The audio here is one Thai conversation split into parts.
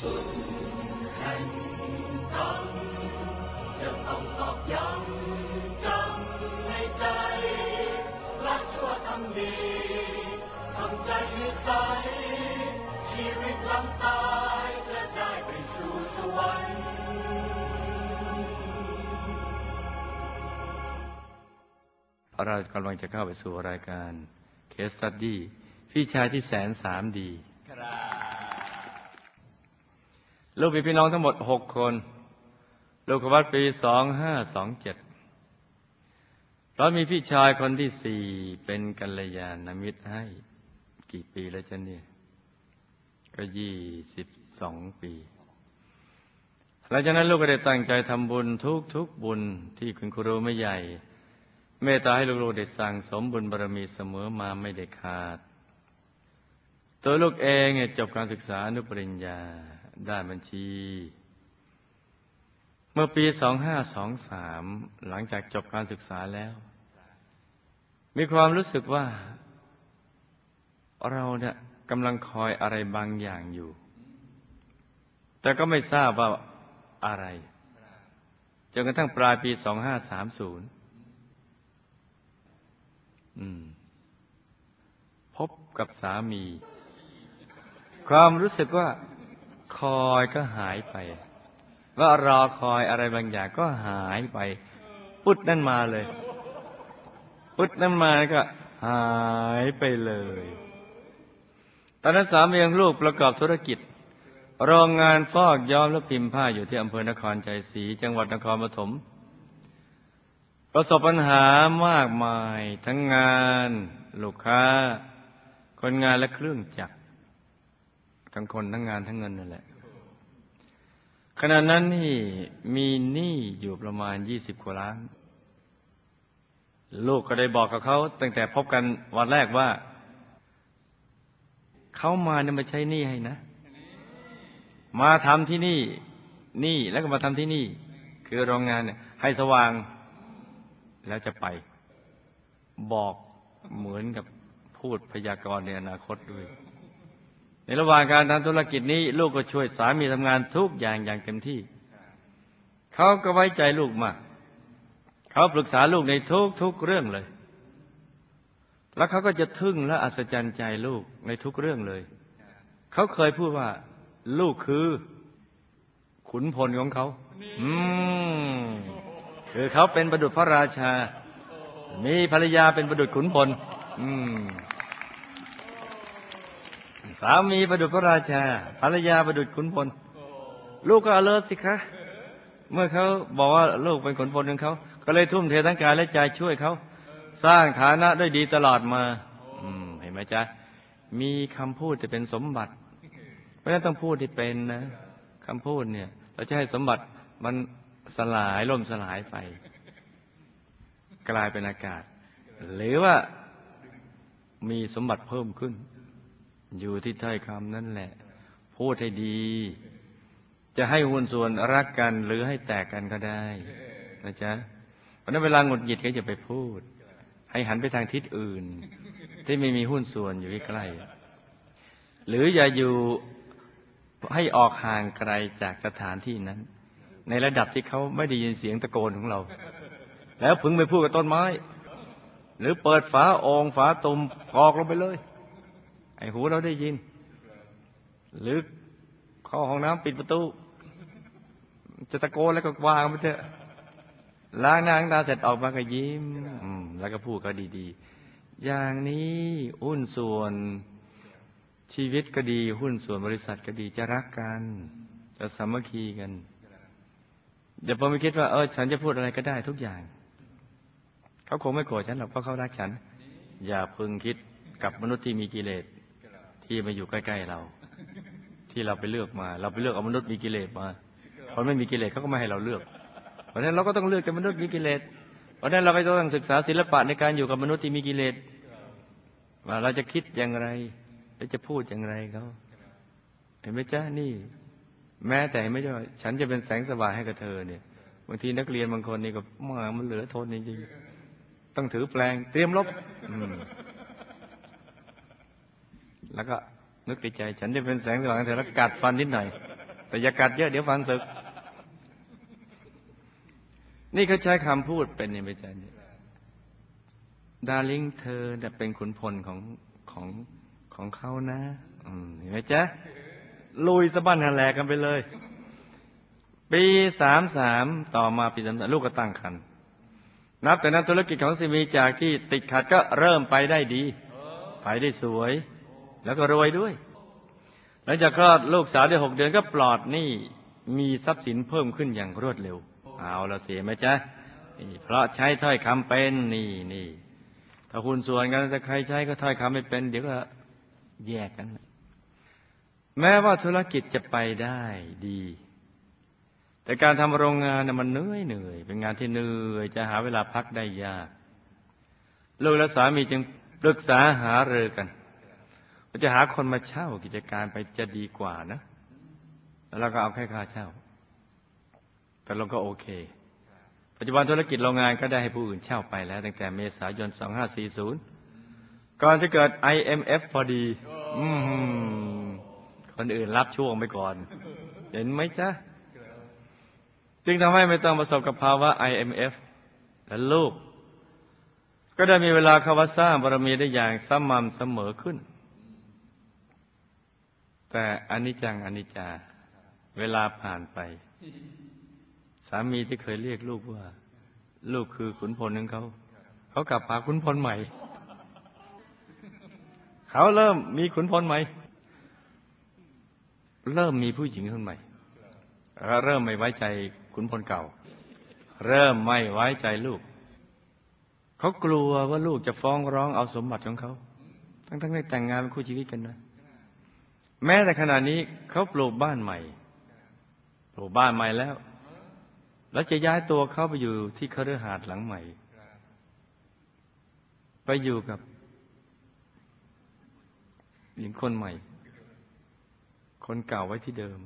สุดแห่งกรรมจะต้องตอกย้ำจำในใจละชั่วทำดีทำใจให้ใสชีวิตลังตายจะได้ไปสู่สวรรค์เรากำลังจะเข้าไปสู่รายการเคสตัดดี้พี่ชายที่แสนสามดี ลูกมีพี่น้องทั้งหมดหกคน ลูกวัดปีสองห้าสองเจ็ดเรามีพี่ชายคนที่สี่เป็นกัลยาณมิตรให้ กี่ปีแล้วจ๊ะเนี่ย ก็ยี่สิบสองปีหลังจากนั้นลูกก็ได้ตั้งใจทำบุญทุกทุกบุญที่คุณครูไม่ใหญ่ เมตตาให้ลูกๆได้สั่งสมบุญบารมีเสมอมาไม่ได้ขาด ตัวลูกเองเนี่ยจบการศึกษาอนุปริญญา ด้านบัญชี เมื่อปี 2523 หลังจากจบการศึกษาแล้ว มีความรู้สึกว่า เราเนี่ยกำลังคอยอะไรบางอย่างอยู่ แต่ก็ไม่ทราบว่าอะไรจนกระทั่งปลายปี 2530อืมพบกับสามี ความรู้สึกว่า คอยก็หายไป ว่ารอคอยอะไรบางอย่างก็หายไปพุดนั่นมาเลยพุดนั่นมาก็หายไปเลย ตอนนั้นสามียังลูกประกอบธุรกิจโรงงานฟอกย้อมและพิมพ์ผ้าอยู่ที่อำเภอนครชัยศรีจังหวัดนครปฐมประสบปัญหามากมายทั้งงาน ลูกค้า คนงานและเครื่องจักร ทั้งคนทั้งงานทั้งเงินนั่นแหละขณะนั้นนี่มีหนี้อยู่ประมาณยี่สิบกว่าล้าน ลูกก็ได้บอกกับเขาตั้งแต่พบกันวันแรกว่า เขามาเนี่ยมาใช้หนี้ให้นะ มาทำที่นี่นี่แล้วก็มาทำที่นี่ คือโรงงานเนี่ย ให้สว่าง แล้วจะไป บอกเหมือนกับพูดพยากรณ์ในอนาคตด้วย ในระหว่างการทำธุรกิจนี้ ลูกก็ช่วยสามีทำงานทุกอย่างอย่างเต็มที่ เขาก็ไว้ใจลูกมาก เขาปรึกษาลูกในทุกทุกเรื่องเลย แล้วเขาก็จะทึ่งและอัศจรรย์ใจลูกในทุกเรื่องเลย เขาเคยพูดว่า ลูกคือ ขุนพลของเขา อืมคือเขาเป็นประดุจพระราชา มีภรรยาเป็นประดุจขุนพล อืม สามีประดุจพระราชา ภรรยาประดุจขุนพล ลูกก็เลิศสิคะ เมื่อเขาบอกว่าลูกเป็นขุนพลของเขา ก็เลยทุ่มเททั้งกายและใจช่วยเขา สร้างฐานะด้วยดีตลอดมา อืม เห็นไหมจ๊ะ มีคำพูดจะเป็นสมบัติ เพราะฉะนั้นต้องพูดที่เป็นนะคำพูดเนี่ย เราจะให้สมบัติมันสลายล่มสลายไป กลายเป็นอากาศ หรือว่ามีสมบัติเพิ่มขึ้น อยู่ที่ถ้อยคำนั่นแหละ พูดให้ดี จะให้หุ้นส่วนรักกันหรือให้แตกกันก็ได้นะจ๊ะเพราะนั้นเวลาหงุดหงิดก็อย่าไปพูด ให้หันไปทางทิศอื่น ที่ไม่มีหุ้นส่วนอยู่ใกล้ๆหรืออย่าอยู่ให้ออกห่างไกลจากสถานที่นั้น ในระดับที่เขาไม่ได้ยินเสียงตะโกนของเรา แล้วพึงไปพูดกับต้นไม้ หรือเปิดฝาองฝาตุ่มกอกลงไปเลย อ้หูเราได้ยินหรือเข้าห้องน้ำปิดประตู จะตะโกนแล้วก็วางไปเถอะล้างหน้าล้างตาเสร็จออกมาก็ยิ้มแล้วก็พูดก็ดีๆ อย่างนี้หุ้นส่วนชีวิตก็ดี หุ้นส่วนบริษัทก็ดีจะรักกัน จะสามัคคีกันอย่าพอไม่คิดว่าเออฉันจะพูดอะไรก็ได้ทุกอย่าง เขาคงไม่โกรธฉันหรอกเพราะเขารักฉัน อย่าพึงคิดกับมนุษย์ที่มีกิเลส ที่มาอยู่ใกล้ๆเรา ที่เราไปเลือกมา เราไปเลือกเอามนุษย์มีกิเลสมาคนไม่มีกิเลสเขาก็ไม่ให้เราเลือก เพราะฉะนั้นเราก็ต้องเลือกจากมนุษย์มีกิเลสเพราะฉะนั้นเราก็ต้องศึกษาศิลปะในการอยู่กับมนุษย์ที่มีกิเลสว่าเราจะคิดอย่างไรและจะพูดอย่างไรเขาเห็นไหมจ๊ะนี่ แม้แต่ไม่ใช่ว่าฉันจะเป็นแสงสว่างให้กับเธอเนี่ยบางทีนักเรียนบางคนนี่ก็มามันเหลือทนจริงๆต้องถือแปลงเตรียมลบอืม แล้วก็นึกในใจ ฉันจะเป็นแสงสว่างให้เธอแล้วกัดฟันนิดหน่อย แต่อย่ากัดเยอะเดี๋ยวฟันสึก นี่เขาใช้คำพูดเป็นยังไม่ใช่เนี่ดาริ่งเธอเนี่ยเป็นขุนพลของของของเขานะเห็นไหมจ๊ะ ลุยสะบั้นหันแหลกกันไปเลย ปีสามสามต่อมาปีสามสามลูกก็ตั้งครรภ์นับแต่นั้นธุรกิจของซีมีจากที่ติดขัดก็เริ่มไปได้ดี ไปได้สวย แล้วก็รวยด้วย หลังจากคลอดลูกสาวได้หกเดือนก็ปลอดหนี้มีทรัพย์สินเพิ่มขึ้นอย่างรวดเร็ว เอาละเสียไหมจ๊ะนี่เพราะใช้ถ้อยคำเป็นนี่นี่ถ้าคุณส่วนกันแต่ใครใช้ก็ถ้อยคำไม่เป็น เดี๋ยวก็แยกกัน แม้ว่าธุรกิจจะไปได้ดี แต่การทำโรงงานน่ะมันเหนื่อยเหนื่อยเป็นงานที่เหนื่อยจะหาเวลาพักได้ยาก ลูกและสามีจึงปรึกษาหารือกัน ว่าจะหาคนมาเช่ากิจการไปจะดีกว่านะ แล้วเราก็เอาแค่ค่าเช่าแต่เราก็โอเค ปัจจุบันธุรกิจโรงงานก็ได้ให้ผู้อื่นเช่าไปแล้ว ตั้งแต่เมษายน 2540 ก่อนจะเกิด IMF พอดีอคนอื่นรับช่วงไปก่อน เห็นไหมจ๊ะ จึงทำให้ไม่ต้องประสบกับภาวะ IMF และลูก ก็ได้มีเวลาเข้าวัดสร้างบารมีได้อย่างสม่ำเสมอขึ้น แต่อนิจจังอนิจจา เวลาผ่านไป สามีที่เคยเรียกลูกว่า ลูกคือขุนพลของเขาเขากลับหาขุนพลใหม่ เขาเริ่มมีขุนพลใหม่ เริ่มมีผู้หญิงคนใหม่แล้วเริ่มไม่ไว้ใจขุนพลเก่า เริ่มไม่ไว้ใจลูก เขากลัวว่าลูกจะฟ้องร้องเอาสมบัติของเขา ทั้งๆที่แต่งงานเป็นคู่ชีวิตกันนะ แม้แต่ขณะนี้เขาปลูกบ้านใหม่ ปลูกบ้านใหม่แล้ว แล้วจะย้ายตัวเขาไปอยู่ที่คฤหาสน์หลังใหม่ ไปอยู่กับหญิงคนใหม่ คนเก่าไว้ที่เดิม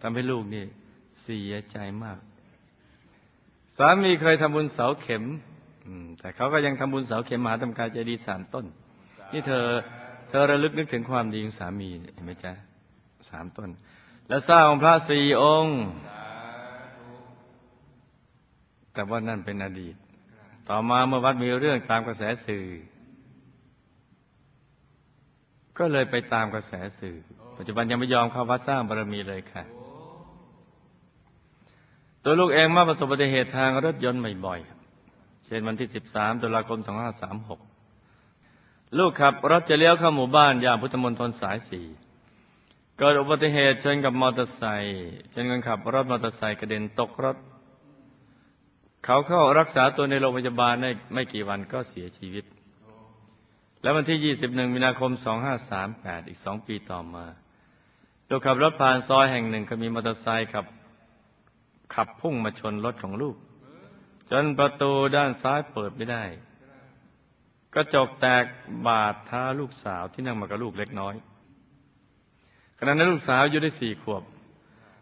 ทำให้ลูกนี่เสียใจมาก สามีเคยทำบุญเสาเข็มแต่เขาก็ยังทำบุญเสาเข็มมหาธรรมกายเจดีย์สามต้น นี่เธอ ธอระลึกนึกถึงความดีของสามีเห็นไหมจ๊ะสามต้น แล้วสร้างองค์พระสี่องค์ แต่ว่านั่นเป็นอดีต ต่อมาเมื่อวัดมีเรื่องตามกระแสสื่อ ก็เลยไปตามกระแสสื่อ ปัจจุบันยังไม่ยอมเข้าวัดสร้างบารมีเลยค่ะ ตัวลูกเองมาประสบอุบัติเหตุทางรถยนต์บ่อยๆเช่นวันที่ 13ตุลาคม2536 ลูกขับรถจะเลี้ยวเข้าหมู่บ้านย่านพุทธมณฑลสายสี่เกิดอุบัติเหตุชนกับมอเตอร์ไซค์ชนคนขับรถมอเตอร์ไซค์กระเด็นตกรถ เขาเข้ารักษาตัวในโรงพยาบาลได้ไม่กี่วันก็เสียชีวิต แล้ววันที่ 21 มีนาคม 2538 อีกสองปีต่อมาลูกขับรถผ่านซอยแห่งหนึ่งก็มีมอเตอร์ไซค์ขับขับพุ่งมาชนรถของลูก จนประตูด้านซ้ายเปิดไม่ได้ กระจกแตกบาดท้าลูกสาวที่นั่งมากับลูกเล็กน้อยขณะนั้นลูกสาวอายุได้สี่ขวบ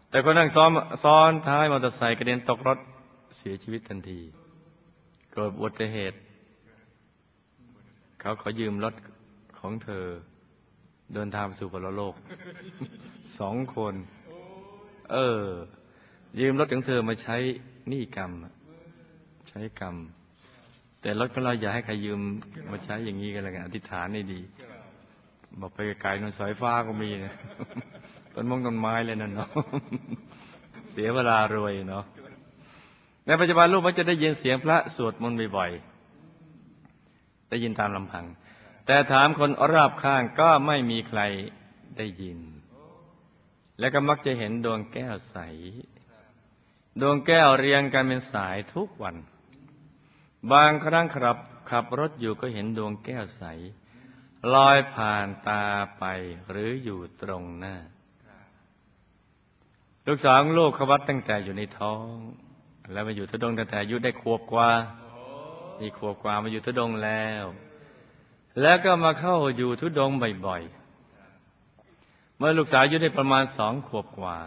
แต่คนนั่งซ้อนซ้อนท้ายมอเตอร์ไซค์กระเด็นตกรถเสียชีวิตทันที เกิดอุบัติเหตุ เขาขอยืมรถของเธอ เดินทางสู่ปรโลกสองคน เออ ยืมรถของเธอมาใช้นี้กรรม ใช้กรรม แต่รถของเราอย่าให้ใครยืมมาใช้อย่างนี้กันเลยกันอธิษฐานให้ดีบอกไปไกลๆนนสายฟ้าก็มีนะต้นมงต้นไม้เลยนั่นเนาะเสียเวลารวยเนาะในปัจจุบันลูกมันจะได้ยินเสียงพระสวดมนต์บ่อยๆได้ยินตามลำพัง แต่ถามคนรอบข้างก็ไม่มีใครได้ยิน และก็มักจะเห็นดวงแก้วใส ดวงแก้วเรียงกันเป็นสายทุกวัน บางครั้งขับขับรถอยู่ก็เห็นดวงแก้วใส ลอยผ่านตาไปหรืออยู่ตรงหน้า ลูกสาวลูกเขาวัดตั้งแต่อยู่ในท้อง แล้วมาอยู่ทุดงตั้งแต่อายุได้ขวบกว่ามีขวบกว่ามาอยู่ทุดงแล้ว แล้วก็มาเข้าอยู่ทุดงบ่อยๆ เมื่อลูกสาวอายุได้ประมาณสองขวบกว่า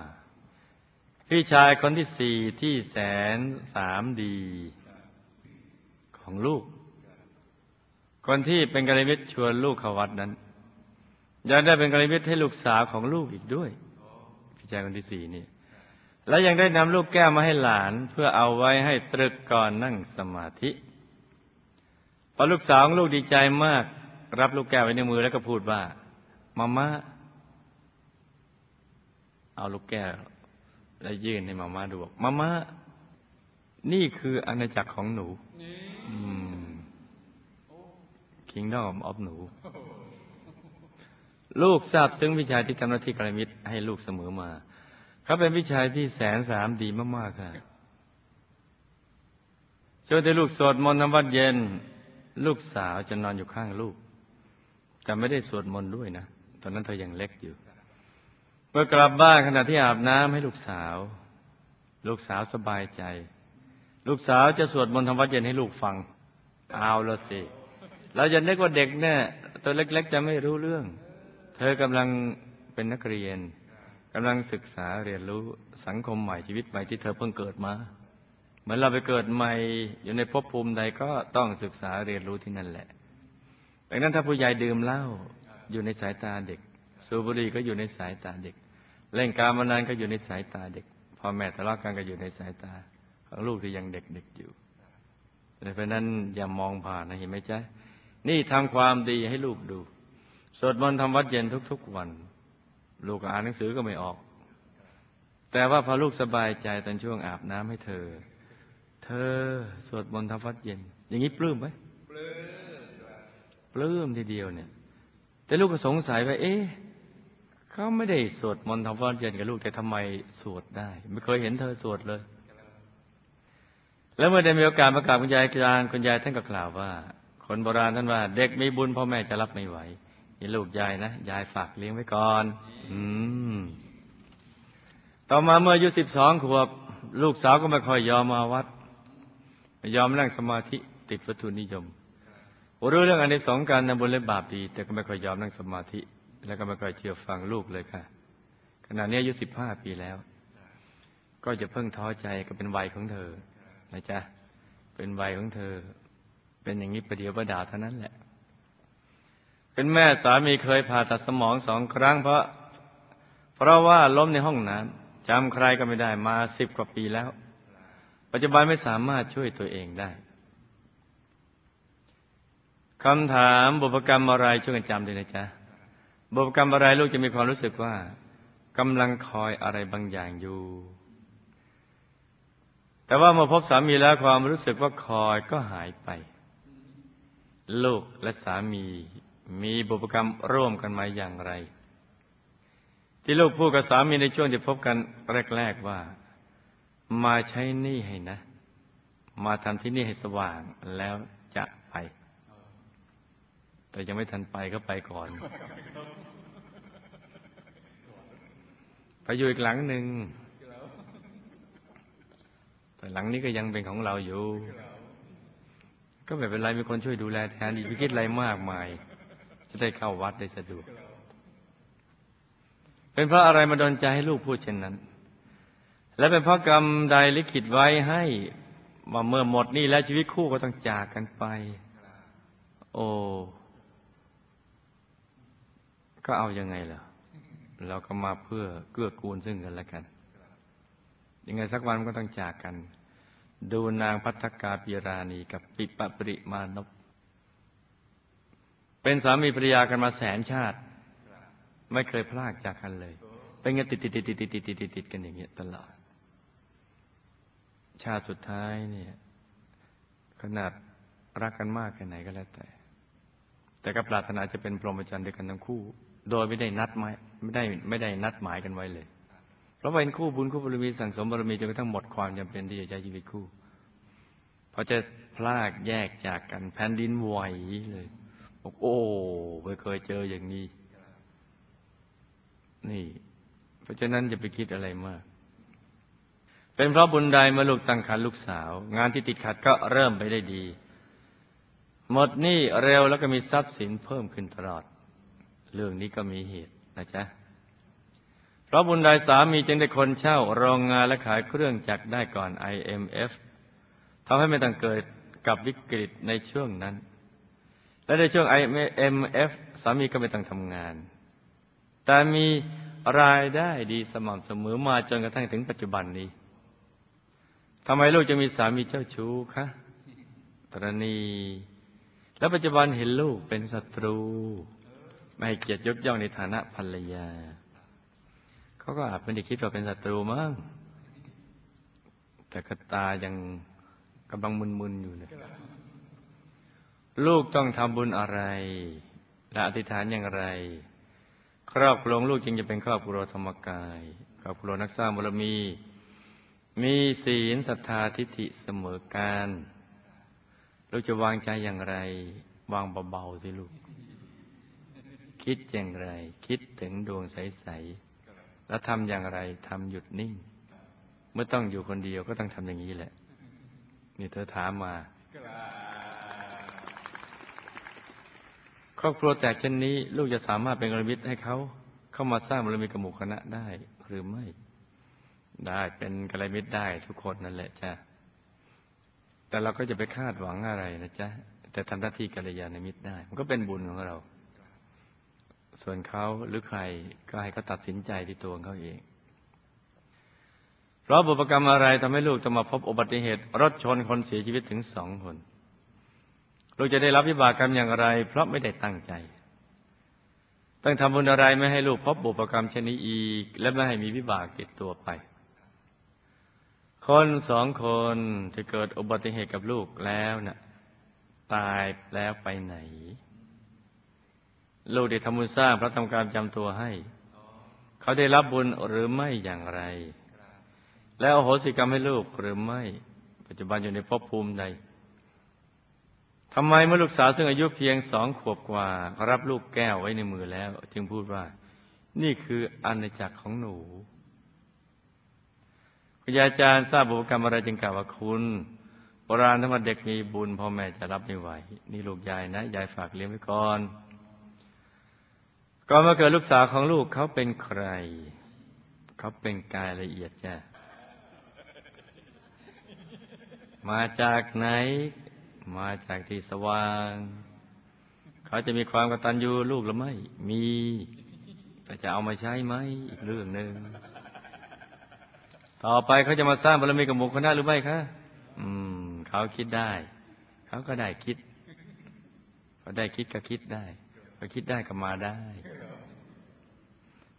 พี่ชายคนที่สี่ที่แสนสามดี ของลูก คนที่เป็นกัลยาณมิตรชวนลูกเข้าวัดนั้นยังได้เป็นกัลยาณมิตรให้ลูกสาวของลูกอีกด้วยพี่ชายคนที่สี่นี่ แล้วยังได้นำลูกแก้วมาให้หลานเพื่อเอาไว้ให้ตรึกก่อนนั่งสมาธิพอลูกสาวของลูกดีใจมาก รับลูกแก้วไว้ในมือแล้วก็พูดว่ามาม่าเอาลูกแก้วแล้วยื่นให้มาม่าดูบอกมาม่านี่คืออาณาจักรของหนูคิ งดอมออฟหนู ลูกทราบซึ้งวิชาที่ทำหน้าที่กรมิตรให้ลูกเสมอมาเขาเป็นวิชาที่แสนสามดีมาก ๆ ค่ะช่วงที่ลูกสวดมนต์นวัดเย็น ลูกสาวจะนอนอยู่ข้างลูก แต่ไม่ได้สวดมนต์ด้วยนะ ตอนนั้นเธอยังเล็กอยู่ เมื่อกลับบ้านขณะที่อาบน้ำให้ลูกสาว ลูกสาวสบายใจ ลูกสาวจะสวดมนต์ทำวัดเย็นให้ลูกฟัง เอาละสิ เราจะนึกว่าเด็กเนี่ยตัวเล็ก ๆ จะไม่รู้เรื่อง เธอกำลังเป็นนักเรียนกำลังศึกษาเรียนรู้สังคมใหม่ชีวิตใหม่ที่เธอเพิ่งเกิดมาเหมือนเราไปเกิดใหม่อยู่ในภพภูมิใดก็ต้องศึกษาเรียนรู้ที่นั่นแหละดังนั้นถ้าผู้ใหญ่ดื่มเหล้าอยู่ในสายตาเด็ก สูบบุหรี่ก็อยู่ในสายตาเด็ก เล่นการมานานก็อยู่ในสายตาเด็กพ่อแม่ทะเลาะกันก็อยู่ในสายตาของลูกที่ยังเด็กๆอยู่เพราะนั้นอย่ามองผ่านนะเห็นไหมจ๊ะ นี่ทำความดีให้ลูกดู สวดมนต์ทำวัดเย็นทุกๆวัน ลูกอ่านหนังสือก็ไม่ออก แต่ว่าพอลูกสบายใจตอนช่วงอาบน้ำให้เธอ เธอสวดมนต์ทำวัดเย็น อย่างนี้ปลื้มไหมปลื้มปลื้มทีเดียวเนี่ย แต่ลูกก็สงสัยว่า เอ๊ะเขาไม่ได้สวดมนต์ทำวัดเย็นกับลูกแต่ทำไมสวดได้ ไม่เคยเห็นเธอสวดเลย แล้วเมื่อได้มีโอกาสมากราบคุณยายกลางคุณยายท่านก็กล่าวว่า คนโบราณท่านว่า เด็กมีบุญพ่อแม่จะรับไม่ไหวนี่ลูกยายนะยายฝากเลี้ยงไว้ก่อน อืม ต่อมาเมื่ออายุสิบสองขวบ ลูกสาวก็ไม่ค่อยยอมมาวัดไม่ยอมนั่งสมาธิติดวัตถุนิยมรู้เรื่องอันนี้สองการทำบุญและบาปดี แต่ก็ไม่ค่อยยอมนั่งสมาธิ แล้วก็ไม่ค่อยเชื่อฟังลูกเลยค่ะ ขณะนี้อายุสิบห้าปีแล้ว ก็จะเพิ่งท้อใจก็เป็นวัยของเธอนะจ๊ะเป็นวัยของเธอ เป็นอย่างนี้ประเดี๋ยวประดาเท่านั้นแหละ เป็นแม่สามีเคยผ่าตัดสมองสองครั้งเพราะ เพราะว่าล้มในห้องน้ำจำใครก็ไม่ได้มาสิบกว่าปีแล้ว ปัจจุบันไม่สามารถช่วยตัวเองได้คำถามบุพกรรมอะไรช่วยกันจำด้วยนะจ๊ะบุพกรรมอะไรลูกจะมีความรู้สึกว่ากำลังคอยอะไรบางอย่างอยู่ แต่ว่ามื่อพบสามีแล้วความรู้สึกว่าคอยก็หายไป ลูกและสามี มีบุพกรรมร่วมกันมาอย่างไร ที่ลูกพูดกับสามีในช่วงที่พบกันแรกๆว่า มาใช้นี่ให้นะ มาทำที่นี่ให้สว่างแล้วจะไป แต่ยังไม่ทันไปก็ไปก่อน ไปอยู่อีกหลังหนึ่งแต่หลังนี้ก็ยังเป็นของเราอยู่ ก็ไม่เป็นไรมีคนช่วยดูแลแทนดีไปคิดอะไรมากมาย จะได้เข้าวัดได้สะดวก เป็นเพราะอะไรมาดนใจให้ลูกพูดเช่นนั้น และเป็นเพราะกรรมใดลิขิตไว้ให้ว่าเมื่อหมดนี่แล้วชีวิตคู่ก็ต้องจากกันไป โอ้ก็เอายังไงล่ะ เราก็มาเพื่อเกื้อกูลซึ่งกันและกัน ยังไงสักวันก็ต้องจากกัน ดูนางพัฒกาปีราณีกับปิปปริมานพเป็นสามีภรรยากันมาแสนชาติ ไม่เคยพลากจากกันเลย เป็นเงาติดติดติดติดติดติดติดติดกันอย่างเงี้ยตลอด ชาติสุดท้ายเนี่ย ขนาดรักกันมากแค่ไหนก็แล้วแต่ แต่ก็ปรารถนาจะเป็นพรหมจรรย์ด้วยกันทั้งคู่ โดยไม่ได้นัดหมายไม่ได้ไม่ได้นัดหมายกันไว้เลย เพราะเป็นคู่บุญคู่บารมีสั่งสมบารมีจนกระทั่งหมดความจำเป็นที่จะใช้ชีวิตคู่พอจะพลากแยกจากกันแผ่นดินไหวเลยบอกโอ้ไม่เคยเจออย่างนี้ นี่ เพราะฉะนั้นจะไปคิดอะไรมาก เป็นเพราะบุญใดมาลูกตั้งคันลูกสาว งานที่ติดขัดก็เริ่มไปได้ดี หมดนี่เร็วแล้วก็มีทรัพย์สินเพิ่มขึ้นตลอด เรื่องนี้ก็มีเหตุนะจ๊ะ ราะบุญใดสามีจึงได้คนเช่าโรงงานและขายเครื่องจักรได้ก่อน IMF ทำให้ไม่ต้องเกิดกับวิกฤตในช่วงนั้น และในช่วง IMF สามีก็ไม่ต้องทำงาน แต่มีรายได้ดีสม่ำเสมอมาจนกระทั่งถึงปัจจุบันนี้ทำไมลูกจะมีสามีเจ้าชู้คะตรณี แล้วปัจจุบันเห็นลูกเป็นศัตรู ไม่เกียรติยกย่องในฐานะภรรยา เขาก็อาจไม่ได้คิดว่าเป็นศัตรูมั้งแต่กตายังกำลังมึนๆอยู่เนี่ยลูกต้องทำบุญอะไร และอธิษฐานอย่างไร ครอบครัวลูกจึงจะเป็นครอบครัวธรรมกาย ครอบครัวนักสร้างบารมี มีศีลศรัทธาทิฏฐิเสมอการลูกจะวางใจอย่างไร วางเบาๆสิลูก คิดอย่างไร คิดถึงดวงใสๆ แล้วทำอย่างไรทำหยุดนิ่ง เมื่อต้องอยู่คนเดียวก็ต้องทำอย่างนี้แหละ นี่เธอถามมาครอบครัวแตกเช่นนี้ ลูกจะสามารถเป็นกระมิตให้เขาเข้ามาสร้างบารมีกับหมู่คณะได้หรือไม่ ได้เป็นกระมิตได้ทุกคนนั่นแหละจ้ะแต่เราก็จะไปคาดหวังอะไรนะจ๊ะแต่ทำหน้าที่กัลยาณมิตรได้ มันก็เป็นบุญของเรา ส่วนเขาหรือใครก็ให้เขาตัดสินใจที่ตัวเขาเอง เพราะบุพกรรมอะไรทำให้ลูกต้องมาพบอุบัติเหตุ รถชนคนเสียชีวิตถึงสองคน ลูกจะได้รับวิบากกรรมอย่างไร เพราะไม่ได้ตั้งใจต้องทำบุญอะไรไม่ให้ลูกพบบุพกรรมเช่นนี้อีก และไม่ให้มีวิบากติดตัวไป คนสองคนจะเกิดอุบัติเหตุกับลูกแล้วนะ่ะตายแล้วไปไหน ลูกได้ทำบุญสร้างพระธรรมการจำตัวให้ เขาได้รับบุญหรือไม่อย่างไร แล้วอโหสิกรรมให้ลูกหรือไม่ ปัจจุบันอยู่ในภพภูมิใดทำไมเมื่อลูกสาวซึ่งอายุเพียงสองขวบกว่าเขารับลูกแก้วไว้ในมือแล้ว จึงพูดว่า นี่คืออาณาจักรของหนูคุณยายอาจารย์ทราบบุพกรรมอะไรจึงกล่าวว่าคุณโบราณธรรมเด็กมีบุญพ่อแม่จะรับไม่ไหว นี่ลูกยายนะ ยายฝากเลี้ยงไว้ก่อน ก่อนมาเกิดลูกสาวของลูกเขาเป็นใคร เขาเป็นกายละเอียดจ้ะมาจากไหน มาจากที่สว่าง เขาจะมีความกตัญญูลูกหรือไม่ มีแต่จะเอามาใช้ไหมอีกเรื่องหนึ่งต่อไปเขาจะมาสร้างบารมีกับหมู่คณะหรือไม่คะอืม เขาคิดได้ เขาก็ได้คิดเขาได้คิดก็คิดได้ เขาคิดได้ก็มาได้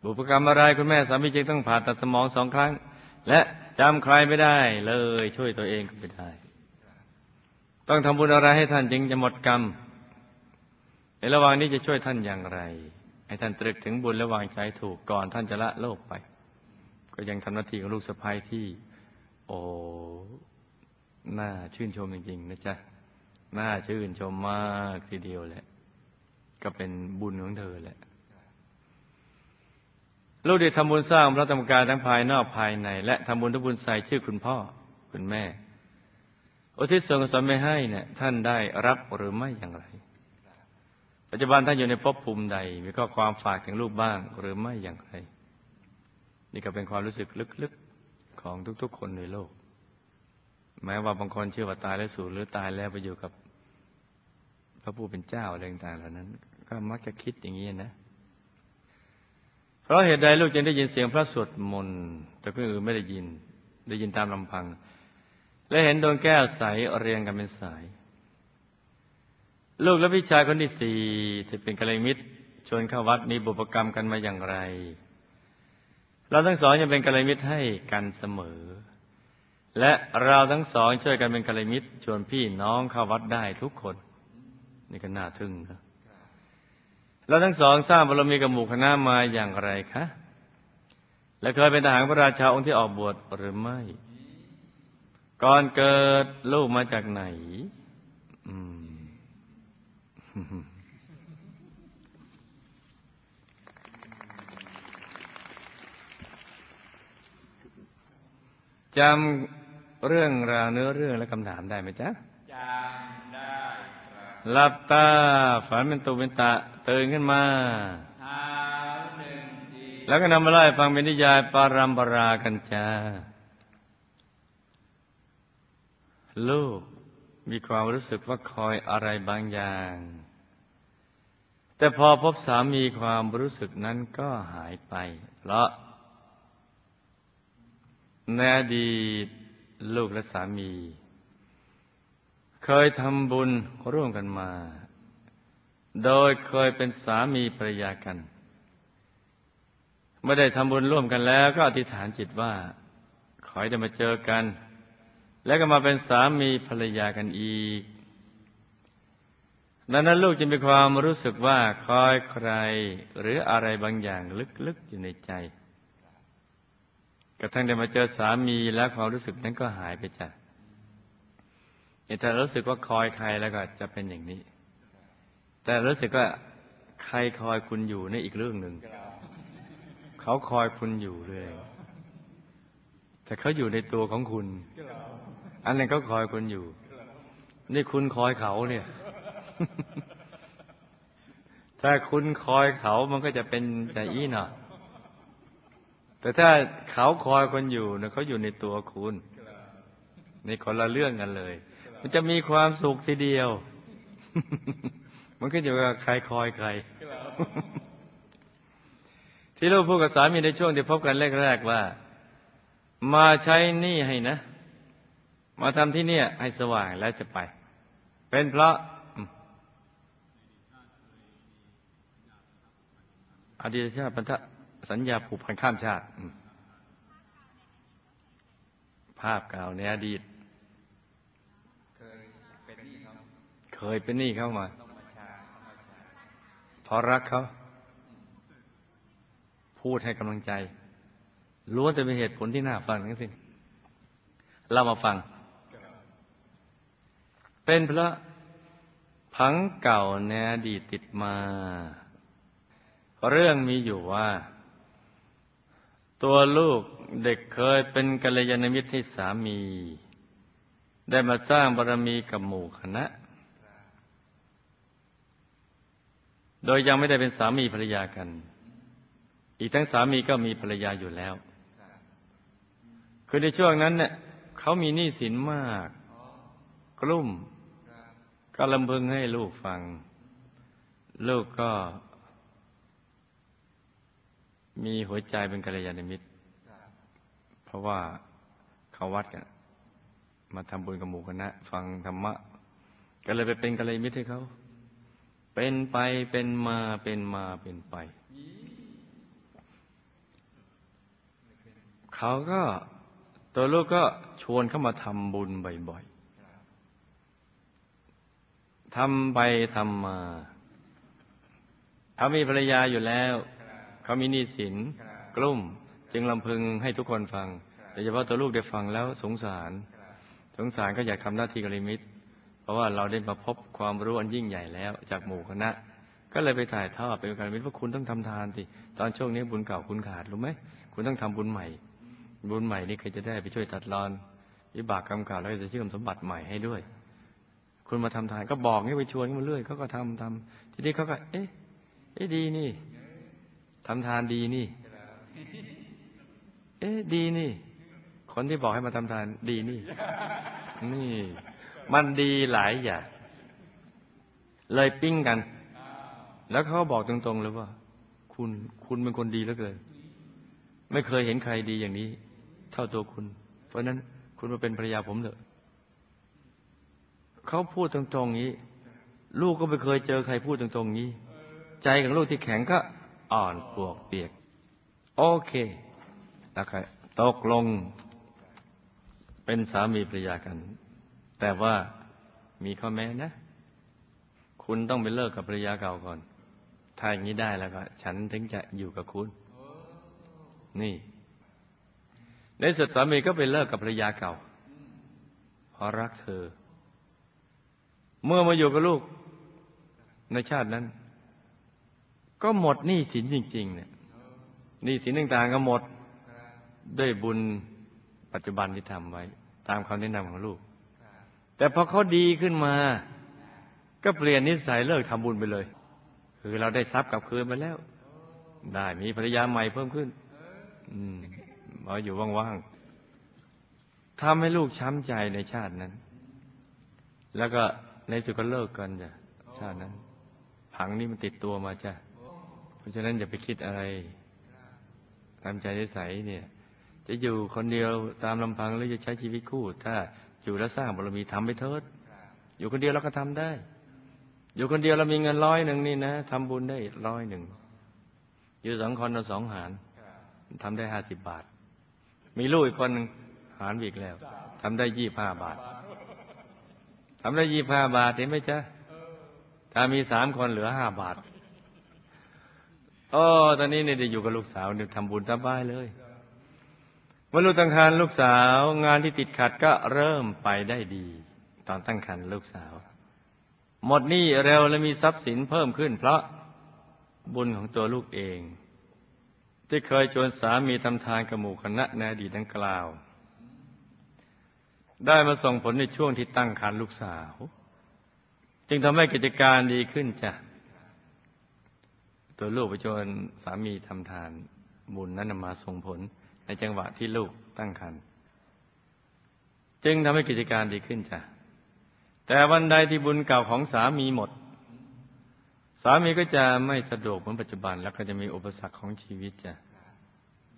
บุพกรรมอะไรคุณแม่สามีจึงต้องผ่าตัดสมองสองครั้ง และจำใครไม่ได้เลย ช่วยตัวเองก็ไม่ได้ ต้องทำบุญอะไรให้ท่านจึงจะหมดกรรม ในระหว่างนี้จะช่วยท่านอย่างไร ให้ท่านตรึกถึงบุญและวางใจถูกก่อนท่านจะละโลกไป ก็ยังทำหน้าที่ของลูกสะพ้ายที่ โอ้น่าชื่นชมจริงๆนะจ๊ะน่าชื่นชมมากทีเดียวแหละ ก็เป็นบุญของเธอแหละลูกได้ทำบุญสร้างพระธรรมกายทั้งภายนอกภายใน และทำบุญทุกบุญใส่ชื่อคุณพ่อ คุณแม่อุทิศส่วนกุศลไม่ให้เนี่ยท่านได้รับหรือไม่อย่างไร ปัจจุบันท่านอยู่ในภพภูมิใด มีข้อความฝากถึงลูกบ้างหรือไม่อย่างไร นี่ก็เป็นความรู้สึกลึกๆของทุกๆ คนในโลก แม้ว่าบางคนเชื่อว่าตายแล้วสูญหรือตายแล้วไปอยู่กับพระผู้เป็นเจ้าอะไรต่างๆเหล่านั้น ก็มักจะคิดอย่างนี้นะ เพราะเหตุใดลูกจึงได้ยินเสียงพระสวดมนต์แต่คนอื่นไม่ได้ยิน ได้ยินตามลำพัง และเห็นดวงแก้วใสเรียงกันเป็นสาย ลูกและพี่ชายคนที่สี่ที่เป็นกัลยาณมิตรชวนเข้าวัดมีบุพกรรมกันมาอย่างไร เราทั้งสองยังเป็นกัลยาณมิตรให้กันเสมอ และเราทั้งสองช่วยกันเป็นกัลยาณมิตรชวนพี่น้องเข้าวัดได้ทุกคน นี่ก็น่าทึ่งนะ เราทั้งสองสร้างบารมีกับหมู่คณะมาอย่างไรคะ และเคยเป็นทหารพระราชาองค์ที่ออกบวชหรือไม่ ก่อนเกิดลูกมาจากไหน อืมจำเรื่องราวเนื้อเรื่องและคำถามได้ไหมจ๊ะจำได้ หลับตาฝันเป็นตุเป็นตะตื่นขึ้นมาเท้าหนึ่งทีแล้วก็นำมาไล่ฟังเป็นนิยายปารัมปรากันจ้าลูกมีความรู้สึกว่าคอยอะไรบางอย่าง แต่พอพบสามีความรู้สึกนั้นก็หายไป เพราะในอดีตลูกและสามี เคยทำบุญร่วมกันมา โดยเคยเป็นสามีภรรยากันไม่ได้ทำบุญร่วมกันแล้ว ก็อธิษฐานจิตว่า ขอให้ได้มาเจอกัน แล้วก็มาเป็นสามีภรรยากันอีกดังนั้นลูกจึงมีความรู้สึกว่าคอยใครหรืออะไรบางอย่างลึกๆอยู่ในใจ กระทั่งได้มาเจอสามีแล้วความรู้สึกนั้นก็หายไปจาก ถ้ารู้สึกว่าคอยใครแล้วก็จะเป็นอย่างนี้ แต่รู้สึกว่าใครคอยคุณอยู่ในอีกเรื่องหนึ่ง เขาคอยคุณอยู่เลยแต่เขาอยู่ในตัวของคุณ อันนั้นเขาคอยคุณอยู่ นี่คุณคอยเขาเนี่ย ถ้าคุณคอยเขามันก็จะเป็นใจอีหน่ะแต่ถ้าเขาคอยคนอยู่นะเขาอยู่ในตัวคุณ ในคนละเรื่องกันเลย มันจะมีความสุขทีเดียว มันก็อยู่กับใครคอยใคร ที่ลูกพูดกับสามีในช่วงที่พบกันแรกๆว่า มาใช้หนี่ให้นะ มาทำที่เนี่ย ให้สว่างแล้วจะไป เป็นเพราะอดีตชาติพันธสัญญาผูกพันข้ามชาติ ภาพเก่าในอดีต เคยเป็นหนี้เขา เค ยเป็นหนี้เข้ามาต้องมาชาต้องมาชาเพราะรักเขา พูดให้กำลังใจล้วนจะเป็นเหตุผลที่น่าฟังทั้งสิ้น เรามาฟัง เป็นเพราะผังเก่าในอดีตติดมา เรื่องมีอยู่ว่า ตัวลูกเด็กเคยเป็นกัลยาณมิตรให้สามี ได้มาสร้างบารมีกับหมู่คณะ โดยยังไม่ได้เป็นสามีภรรยากัน อีกทั้งสามีก็มีภรรยาอยู่แล้ว คือในช่วงนั้นเนี่ยเขามีหนี้สินมาก กลุ่มก็ลำพึงให้ลูกฟัง ลูกก็ มีหัวใจเป็นกัลยาณมิตร เพราะว่าเขาวัดกันมาทำบุญกับหมู่คณะ ฟังธรรมะ ก็เลยไปเป็นกัลยาณมิตรให้เขา เป็นไปเป็นมาเป็นมาเป็นไป เขาก็ตัวลูกก็ชวนเข้ามาทำบุญบ่อยๆทำไปทำมาเขามีภรรยาอยู่แล้ว เขามีหนี้สินกลุ่ม จึงลำพึงให้ทุกคนฟังโดยเฉพาะตัวลูกได้ฟังแล้วสงสาร สงสารก็อยากทำหน้าที่กัลยาณมิตร เพราะว่าเราได้มาพบความรู้อันยิ่งใหญ่แล้ว จากหมู่คณะ ก็เลยไปถ่ายทอดเป็นการมิตรว่าคุณต้องทำทานสิตอนช่วงนี้บุญเก่าคุณขาดรู้ไหมคุณต้องทำบุญใหม่ บุญใหม่นี่เคยจะได้ไปช่วยตัดรอนวิบากกรรมเก่าแล้วจะเชื่อมสมบัติใหม่ให้ด้วย คุณมาทำทานก็บอกให้ไปชวนมาเรื่อยเขาก็ทำทำทีนี้เขาก็ เอ๊ะเอ๊ะดีนี่ทำทานดีนี่ เอ๊ะดีนี่ คนที่บอกให้มาทำทานดีนี่ นี่ มันดีหลายอย่าง เลยปิ้งกัน แล้วเขาบอกตรงๆเลยว่า คุณคุณเป็นคนดีเหลือเกิน ไม่เคยเห็นใครดีอย่างนี้ เท่าตัวคุณ เพราะฉะนั้นคุณมาเป็นภรรยาผมเถอะเขาพูดตรงๆนี้ ลูกก็ไม่เคยเจอใครพูดตรงๆนี้ ใจของลูกที่แข็งก็อ่อนปวกเปียก โอเคนะครับตกลง เป็นสามีภรรยากัน แต่ว่ามีข้อแม้นะ คุณต้องไปเลิกกับภรรยาเก่าก่อน ถ้าอย่างนี้ได้แล้วก็ ฉันถึงจะอยู่กับคุณ นี่ ในสุดสามีก็ไปเลิกกับภรรยาเก่า เพราะรักเธอ เมื่อมาอยู่กับลูก ในชาตินั้น ก็หมดหนี้สินจริง ๆ เนี่ยหนี้สินต่างๆก็หมด ด้วยบุญปัจจุบันที่ทำไว้ ตามคำแนะนำของลูก แต่พอเขาดีขึ้นมา ก็เปลี่ยนนิสัยเลิกทำบุญไปเลย คือเราได้ทรัพย์กลับคืนไปแล้ว ได้มีภรรยาใหม่เพิ่มขึ้น อืมมาอยู่ว่างๆทำให้ลูกช้ำใจในชาตินั้น แล้วก็ในสุดก็เลิกกันจ้ะชาตินั้น ผังนี่มันติดตัวมาจ้ะเพราะฉะนั้นอย่าไปคิดอะไรตาใจใสๆเนี่ย จะอยู่คนเดียวตามลำพังหรือจะใช้ชีวิตคู่ ถ้า อยู่แล้วสร้างบารมีทำไปเถิดอยู่คนเดียวเราก็ทำได้ อยู่คนเดียวเรามีเงินร้อยหนึ่งนี่นะทำบุญได้ร้อยหนึ่งอยู่สองคนเราสองหารทำได้ห้าสิบบาท มีลูกอีกคนหารอีกแล้วทำได้ยี่ห้าบาททำได้ยี่ห้าบาทเห็นไหมจ๊ะถ้ามีสามคนเหลือห้าบาทโอ้ตอนนี้เนี่ยอยู่กับลูกสาวเนี่ยทำบุญสบายเลย วันลูกตั้งครรภ์ลูกสาว งานที่ติดขัดก็เริ่มไปได้ดี ตอนตั้งครรภ์ลูกสาว หมดหนี้เร็วและมีทรัพย์สินเพิ่มขึ้น เพราะบุญของตัวลูกเอง ที่เคยชวนสามีทำทานกับหมู่คณะในอดีตดังกล่าว ได้มาส่งผลในช่วงที่ตั้งครรภ์ลูกสาว จึงทำให้กิจการดีขึ้นจ้ะตัวลูกไปชวนสามีทำทานบุญนั้นมาส่งผล ในจังหวะที่ลูกตั้งครรภ์จึงทำให้กิจการดีขึ้นจ้ะแต่วันใดที่บุญเก่าของสามีหมด สามีก็จะไม่สะดวกเหมือนปัจจุบัน แล้วก็จะมีอุปสรรคของชีวิตจ้ะ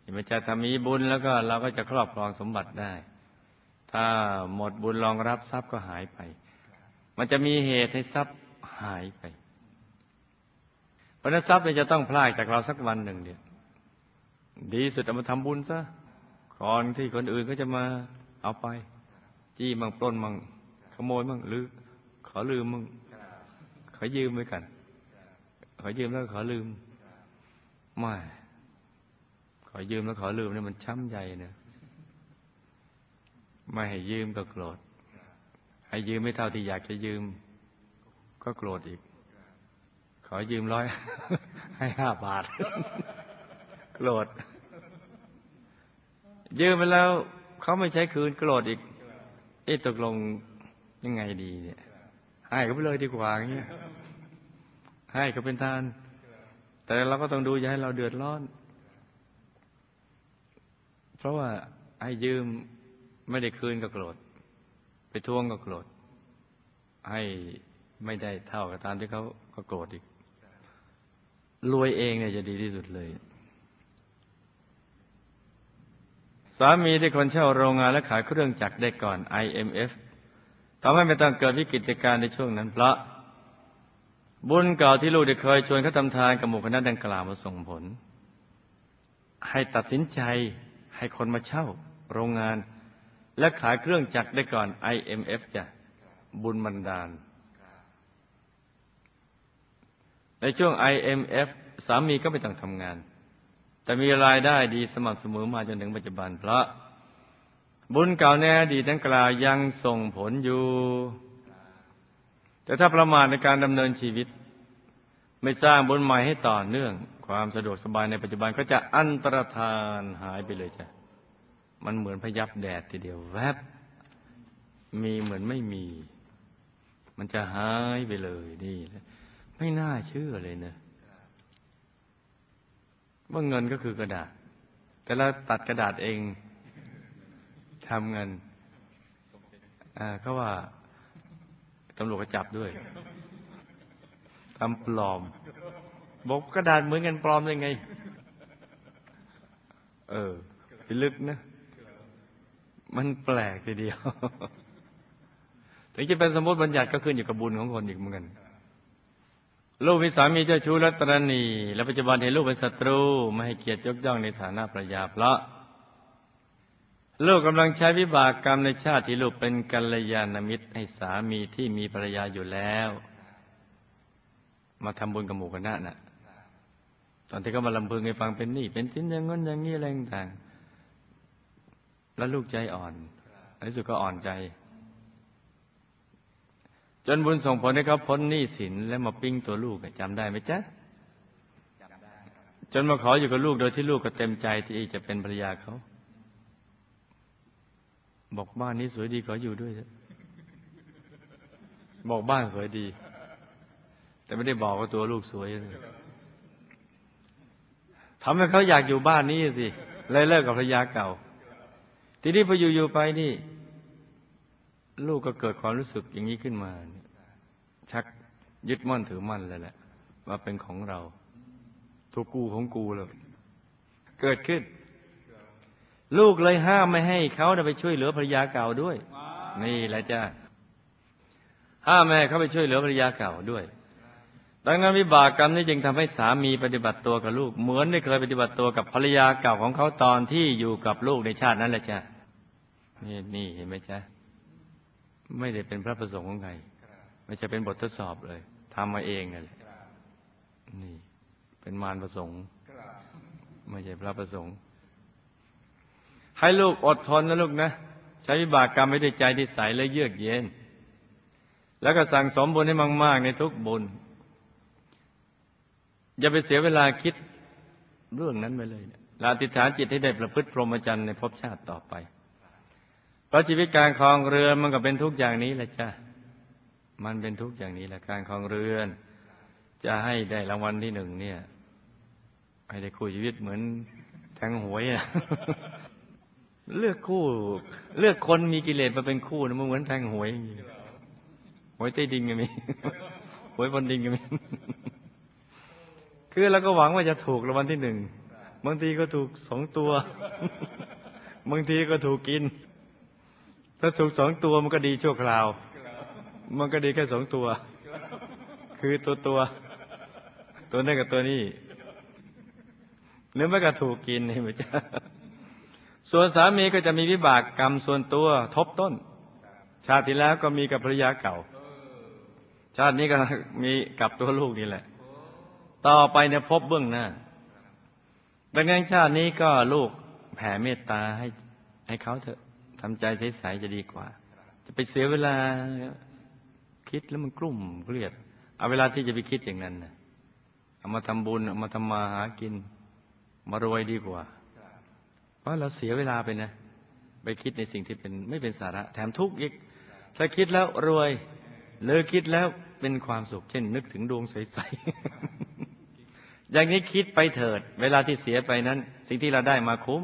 เห็นไหมจ๊ะถ้ามีบุญแล้วก็เราก็จะครอบครองสมบัติได้ ถ้าหมดบุญรองรับทรัพย์ก็หายไป มันจะมีเหตุให้ทรัพย์หายไปเพราะนั้นทรัพย์เนี่ยจะต้องพลากจากเราสักวันหนึ่งเดียว ดีสุดเอามาทำบุญซะก่อนที่คนอื่นก็จะมาเอาไป จี้มั่งปล้นมั่งขโมยมั่งหรือ ขอลืมมั่งขอยืมไว้กัน ขอยืมแล้วขอลืมไม่ขอยืมแล้วขอลืมเนี่ยมันช้ำใจนะไม่ให้ยืมก็โกรธ ให้ยืมไม่เท่าที่อยากจะยืม ก็โกรธอีก ขอยืมร้อยให้ห้าบาท โกรธ ยืมไปแล้วเขาไม่ใช้คืนโกรธอีกเอ๊ะตกลงยังไงดีเนี่ยให้เขาไปเลยดีกว่าอย่างเงี้ยให้ก็เป็นทาน แต่เราก็ต้องดูอย่าให้เราเดือดร้อน เพราะว่าให้ยืมไม่ได้คืนก็โกรธ ไปทวงก็โกรธ ให้ไม่ได้เท่ากับตามที่เขาก็โกรธอีกรวยเองเนี่ยจะดีที่สุดเลย สามีที่คนเช่าโรงงานและขายเครื่องจักรได้ก่อน IMF ทำให้ไม่ต้องเกิดวิกฤตการณ์ในช่วงนั้นเพราะ บุญเก่าที่ลูกได้เคยชวนเขาทำทานกับหมู่คณะดังกล่าวมาส่งผล ให้ตัดสินใจให้คนมาเช่าโรงงาน และขายเครื่องจักรได้ก่อน IMF จ้ะบุญบันดาล ในช่วง IMF สามีก็ไม่ต้องทำงาน แต่มีรายได้ดีสม่ำเสมอมาจนถึงปัจจุบันเพราะบุญเก่าในอดีตดังกล่าวยังส่งผลอยู่ แต่ถ้าประมาทในการดำเนินชีวิต ไม่สร้างบุญใหม่ให้ต่อเนื่อง ความสะดวกสบายในปัจจุบันก็จะอันตรธานหายไปเลยจ้ะมันเหมือนพยับแดดทีเดียวแวบ มีเหมือนไม่มี มันจะหายไปเลยนี่ไม่น่าเชื่อเลยเนะ ว่าเงินก็คือกระดาษ แต่เราตัดกระดาษเองทำเงินอ่าเขาว่าตำรวจก็จับด้วยทำปลอม บอกกระดาษเหมือนกันปลอมได้ไง เออพิลึกนะ มันแปลกทีเดียว ถึงจะเป็นสมมติบัญญัติก็ขึ้นอยู่กับบุญของคนอีกเหมือนกัน ลูกมีสามีเจ้าชู้รัตรณี และปัจจุบันเห็นลูกเป็นศัตรูไม่ให้เกียรติยกย่องในฐานะภรรยาเพราะ ลูกกำลังใช้วิบากกรรมในชาติที่ลูกเป็นกัลยาณมิตรให้สามีที่มีภรรยาอยู่แล้ว มาทำบุญกับหมู่คณะน่ะ ตอนที่เขามาลำพึงให้ฟังเป็นนี่ เป็นสินอย่างนั้นอย่างนี้อะไรต่างๆแล้วลูกใจอ่อนในสุดก็อ่อนใจ จนบุญส่งผลให้เขาพ้นหนี้สินและมาปิ้งตัวลูกอะจำได้ไหมจ๊ะจนมาขออยู่กับลูกโดยที่ลูกก็เต็มใจที่จะเป็นภรรยาเขาบอกบ้านนี้สวยดีขออยู่ด้วยเถอะบอกบ้านสวยดี แต่ไม่ได้บอกว่าตัวลูกสวยเลยทำให้เขาอยากอยู่บ้านนี้สิเลยเลิกกับภรรยาเก่า ทีนี้พออยู่ๆไปนี่ ลูกก็เกิดความรู้สึกอย่างนี้ขึ้นมา ชักยึดมั่นถือมั่นเลยแหละมาเป็นของเราทุกกูของกูเลยเกิดขึ้น ลูกเลยห้ามไม่ให้เขาไปช่วยเหลือภรรยาเก่าด้วย นี่แหละจ้าห้ามแม่เขาไปช่วยเหลือภรรยาเก่าด้วยดังนั้นวิบากกรรมนี้จึงทำให้สามีปฏิบัติตัวกับลูก เหมือนได้เคยปฏิบัติตัวกับภรรยาเก่าของเขาตอนที่อยู่กับลูกในชาตินั้นแหละจ้ะนี่นี่เห็นไหมจ๊ะ ไม่ได้เป็นพระประสงค์ของใครไม่ใช่เป็นบททดสอบเลยทำมาเองนั่นแหละนี่ เป็นมารประสงค์ไม่ใช่พระประสงค์ ให้ลูกอดทนนะลูกนะใช้วิบากกรรมไม่ได้ใจที่ใสและเยือกเย็น แล้วก็สั่งสมบุญให้มาก ๆ ในทุกบุญ อย่าไปเสียเวลาคิดเรื่องนั้นไปเลยนะลาติฐานจิตให้ได้ประพฤติพรหมจรรย์ในภพชาติต่อไป เพราะชีวิตการครองเรือนมันก็เป็นทุกอย่างนี้แหละจ้ะมันเป็นทุกอย่างนี้แหละการครองเรือน จะให้ได้รางวัลที่หนึ่งเนี่ยให้ได้คู่ชีวิตเหมือนแทงหวยอะเลือกคู่ เลือกคนมีกิเลสมาเป็นคู่นะมันเหมือนแทงหวยจริงๆหวยใต้ดินก็มีหวยบนดินก็มีคือเราก็หวังว่าจะถูกรางวัลที่หนึ่งบางทีก็ถูกสองตัว บางทีก็ถูกกิน ถ้าถูกสองตัวมันก็ดีชั่วคราว มันก็ดีแค่สองตัว คือตัวตัว ตัวนั้นกับตัวนี้หรือไม่ก็ถูกกินเห็นไหมจ๊ะส่วนสามีก็จะมีวิบากกรรมส่วนตัวทบต้น ชาติที่แล้วก็มีกับภรรยาเก่า ชาตินี้ก็มีกับตัวลูกนี่แหละ ต่อไปเนี่ยพบเบื้องหน้าดังนั้นชาตินี้ก็ลูกแผ่เมตตาให้ให้เขาเถอะ ทำใจใสๆจะดีกว่า จะไปเสียเวลาคิดแล้วมันกลุ่มเครียด เอาเวลาที่จะไปคิดอย่างนั้นนะเอามาทำบุญเอามาทำมาหากิน มารวยดีกว่า เพราะเราเสียเวลาไปนะ ไปคิดในสิ่งที่เป็นไม่เป็นสาระ แถมทุกข์อีก ถ้าคิดแล้วรวยหรือคิดแล้วเป็นความสุข เช่น นึกถึงดวงใสๆอย่างนี้คิดไปเถิด เวลาที่เสียไปนั้น สิ่งที่เราได้มาคุ้ม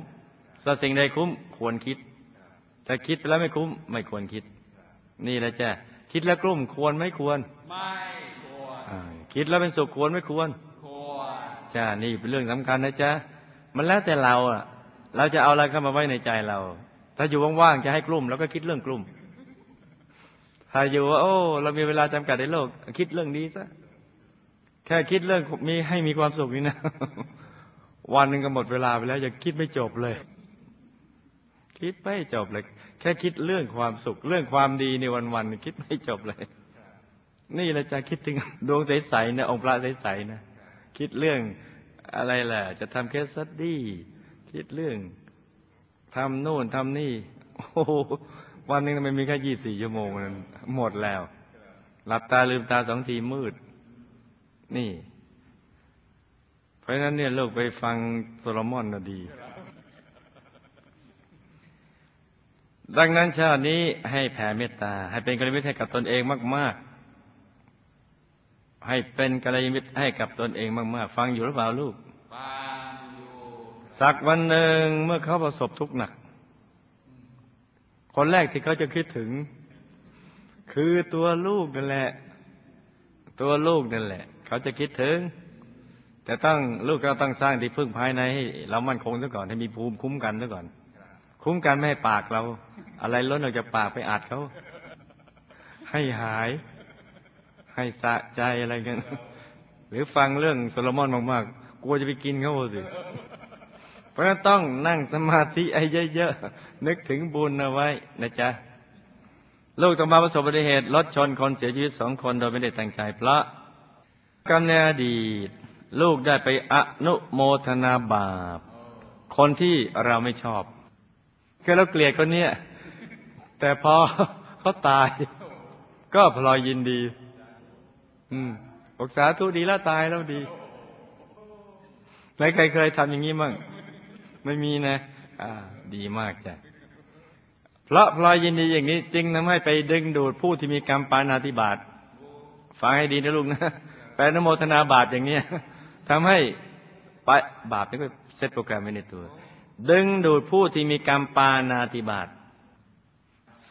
สิ่งใดคุ้มควรคิด ถ้าคิดไปแล้วไม่คุ้ม ไม่ควรคิด นี่แหละจ้ะคิดแล้วกลุ้มควรไม่ควร ไม่ควรอ่าคิดแล้วเป็นสุขควรไม่ควร ควรจ้านี่เป็นเรื่องสำคัญนะจ๊ะมันแล้วแต่เราอะ เราจะเอาอะไรเข้ามาไว้ในใจเรา ถ้าอยู่ว่างๆจะให้กลุ่มเราก็คิดเรื่องกลุ่ม ถ้าอยู่ว่าโอ้เรามีเวลาจำกัดในโลก คิดเรื่องดีซะแค่คิดเรื่องมีให้มีความสุขนี่นะ วันหนึ่งก็หมดเวลาไปแล้วยังคิดไม่จบเลย คิดไม่จบเลย แค่คิดเรื่องความสุข เรื่องความดีในวันๆคิดไม่จบเลย นี่แหละจะคิดถึงดวงใสๆนะองค์พระใสๆนะคิดเรื่องอะไรแหละ จะทำเคสสตดี้คิดเรื่องทำโน่นทำนี่ โอ้โหวันหนึ่งมันมีแค่ยี่สี่ชั่วโมงนั้นหมดแล้ว หลับตาลืมตาสองทีมืด นี่ เพราะฉะนั้นเนี่ยลูกไปฟังโซโลมอนนะดี ดังนั้นชาตินี้ให้แผ่เมตตา ให้เป็นกัลยาณมิตรให้กับตนเองมาก ๆ ให้เป็นกัลยาณมิตรให้กับตนเองมาก ๆ ฟังอยู่หรือเปล่าลูกฟังอยู่สักวันหนึ่งเมื่อเขาประสบทุกข์หนัก คนแรกที่เขาจะคิดถึง คือตัวลูกนั่นแหละ ตัวลูกนั่นแหละ เขาจะคิดถึง แต่ต้องลูกก็ต้องสร้างที่พึ่งภายในให้เรามั่นคงซะก่อนให้มีภูมิคุ้มกันซะก่อน คุ้มกันไม่ให้ปากเรา อะไรล้นออกจากปากไปอัดเขา ให้หาย ให้สะใจอะไรกัน หรือฟังเรื่องโซโลมอนมากๆ กลัวจะไปกินเขาสิ เพราะต้องนั่งสมาธิไอ้เยอะๆ นึกถึงบุญเอาไว้นะจ๊ะ ลูกต้องมาประสบอุบัติเหตุรถชนคนเสียชีวิตสองคนโดยไม่ได้ตั้งใจเพราะกรรมในอดีต ลูกได้ไปอนุโมทนาบาป คนที่เราไม่ชอบคือเราเกลียดคนเนี้ย แต่พอเขาตาย ก็พลอยยินดี อืมบอกสาธุดีแล้วตายแล้วดีไหนใครเคยทำอย่างนี้มั่งไม่มีนะ อ่า ดีมากจ้ะเพราะพลอยยินดีอย่างนี้ จึงทำให้ไปดึงดูดผู้ที่มีกรรมปานาติบาตฟังให้ดีนะลูกนะไปอนโมทนาบาปอย่างเนี้ยทำให้ไปบาปนี่ก็เซตโปรแกรมไว้ในตัว ดึงดูดผู้ที่มีกรรมปานาติบาต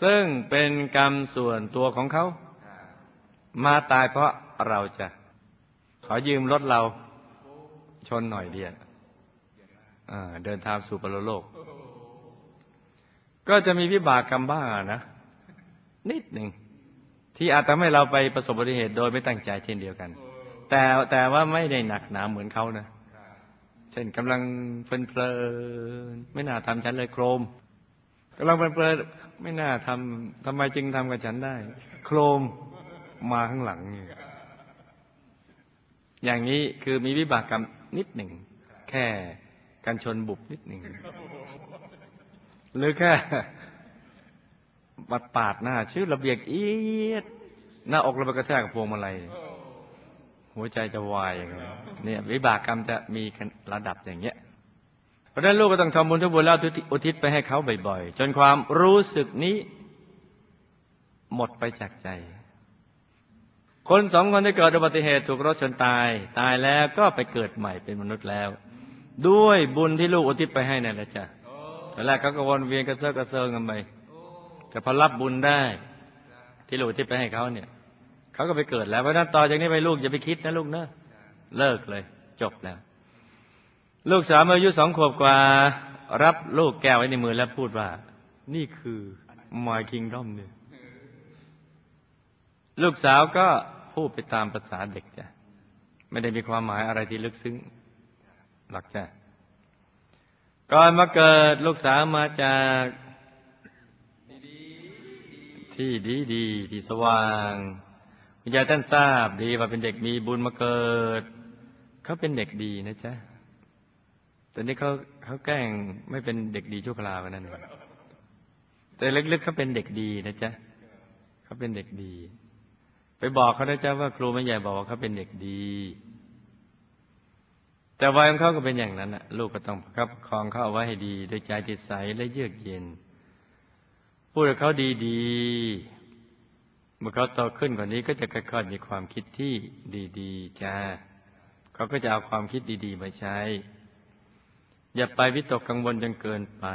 ซึ่งเป็นกรรมส่วนตัวของเขา มาตายเพราะเราจะขอยืมรถเราชนหน่อยเดียวเดินทางสู่ปรโลก ก็จะมีวิบากกรรมบ้างนะ นิดหนึ่ง ที่อาจทำให้เราไปประสบอุบัติเหตุโดยไม่ตั้งใจเช่นเดียวกัน แต่แต่ว่าไม่ได้หนักหนาเหมือนเขานะเช่นกำลังเพลินไม่น่าทำฉันเลยโครมกำลังเพลิน ไม่น่าทำทำไมจึงทำกับฉันได้ โครมมาข้างหลังนี่อย่างนี้คือมีวิบากกรรมนิดหนึ่ง แค่การชนบุบนิดหนึ่ง หรือแค่ปัดปาดหน้า ชื่อระเบียงเอียด หน้าอกเราไปกระแทกกับพวงมาลัยหัวใจจะวายอย่างเงี้ยเนี่ยวิบากกรรมจะมีระดับอย่างเงี้ย เพราะนั้นลูกก็ต้องทำบุญทุกบุญแล้วอุทิศไปให้เขาบ่อยๆ จนความรู้สึกนี้ หมดไปจากใจ คนสองคนที่เกิดอุบัติเหตุถูกรถชนตาย ตายแล้วก็ไปเกิดใหม่เป็นมนุษย์แล้ว ด้วยบุญที่ลูกอุทิศไปให้นั่นแหละจ้ะตอนแรกเขาก็วนเวียนกระเซาะกระเซิงกันไปแต่พอรับบุญได้ ที่ลูกอุทิศไปให้เขาเนี่ยเขาก็ไปเกิดแล้วเพราะนั้นต่อจากนี้ไปลูกอย่าไปคิดนะลูกเนอะเลิกเลย จบแล้ว ลูกสาวอายุสองขวบกว่า รับลูกแก้วไว้ในมือแล้วพูดว่า นี่คือ my kingdom เนี่ยลูกสาวก็พูดไปตามภาษาเด็กจ้ะไม่ได้มีความหมายอะไรที่ลึกซึ้งหรอกจ้ะก่อนมาเกิดลูกสาวมาจากที่ดีดีที่สว่างคุณยาท่านทราบดีว่าเป็นเด็กมีบุญมาเกิด เขาเป็นเด็กดีนะจ๊ะ แต่นี้เขาเขาแกล้งไม่เป็นเด็กดีชั่วคราวนั่นเองแต่ลึกๆเขาเป็นเด็กดีนะจ๊ะเขาเป็นเด็กดี ไปบอกเขานะจ๊ะว่า ครูไม่ใหญ่บอกว่าเขาเป็นเด็กดี แต่วัยของเขาก็เป็นอย่างนั้นนะลูกก็ต้องประคับคองเขาเอาไว้ให้ดีโดยใจที่ใสและเยือกเย็น พูดกับเขาดีๆเมื่อเขาโตขึ้นกว่านี้ก็จะค่อยๆมีความคิดที่ดีๆจ้าเขาก็จะเอาความคิดดี ๆ มาใช้ อย่าไปวิตกกังวลจนเกินไป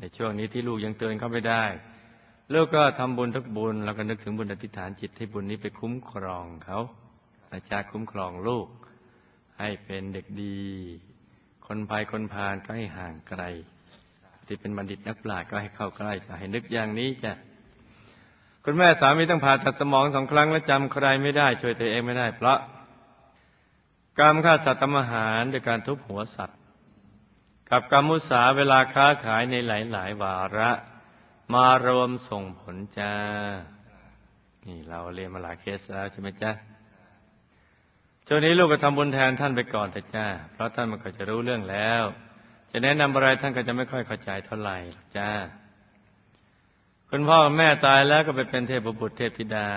ในช่วงนี้ที่ลูกยังเตือนเขาไม่ได้ ลูกก็ทำบุญทุกบุญ แล้วก็นึกถึงบุญอธิษฐานจิตให้บุญนี้ไปคุ้มครองเขาอาจารย์คุ้มครองลูก ให้เป็นเด็กดี คนภัยคนพาลก็ให้ห่างไกล ที่เป็นบัณฑิตนักปราชญ์ก็ให้เข้าใกล้จะให้นึกอย่างนี้จ้ะคุณแม่สามีต้องผ่าตัดสมองสองครั้งและจำใครไม่ได้ช่วยตัวเองไม่ได้ เพราะกรรมฆ่าสัตว์ทำอาหารโดยการทุบหัวสัตว์ กับกรรมุสาเวลาค้าขายในหลายๆวาระ มารวมส่งผลจ้า นี่เราเรียนมาหลายเคสแล้วใช่ไหมจ้าช่วงนี้ลูกก็ทำบุญแทนท่านไปก่อนแต่จ้า เพราะท่านมันก็จะรู้เรื่องแล้ว จะแนะนำอะไรท่านก็จะไม่ค่อยเข้าใจเท่าไหร่จ้า คุณพ่อแม่ตายแล้วก็ไปเป็นเทพบุตรเทพธิดา